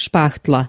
špachtla.